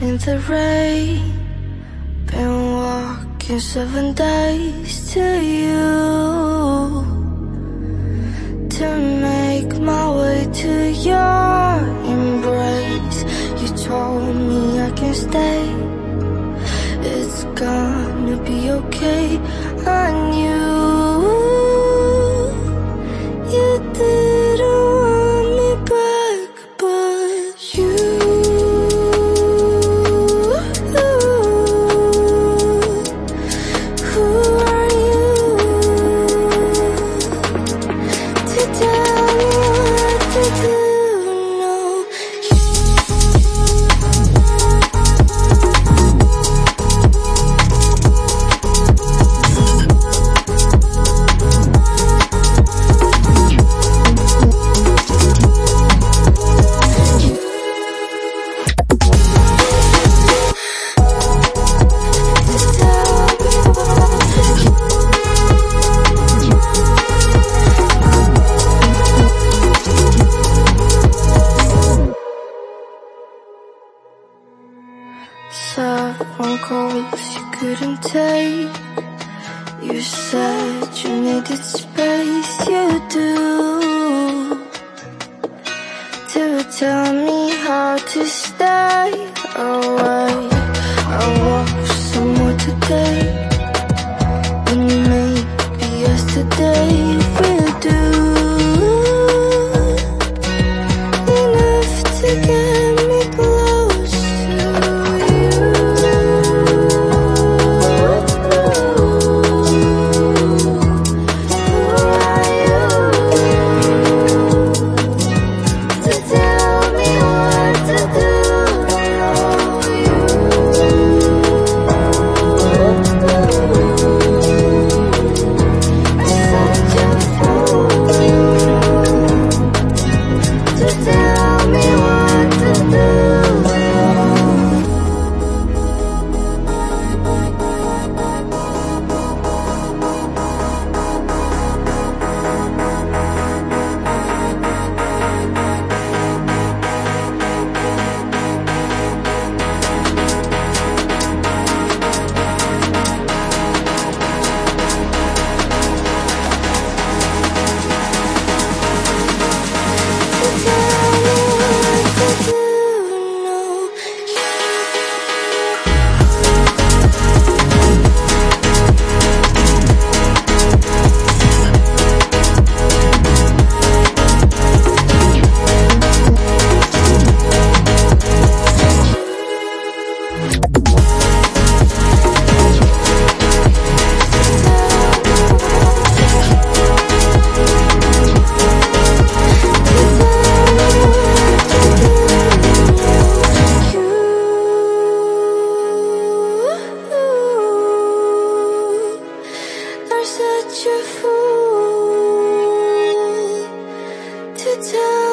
in the rain Been walking seven days to you To make my way to your embrace. You told me I can stay. It's gonna be okay. I knew Seven calls you couldn't take. You said you needed space, you do. To tell me how to stay oh, away. to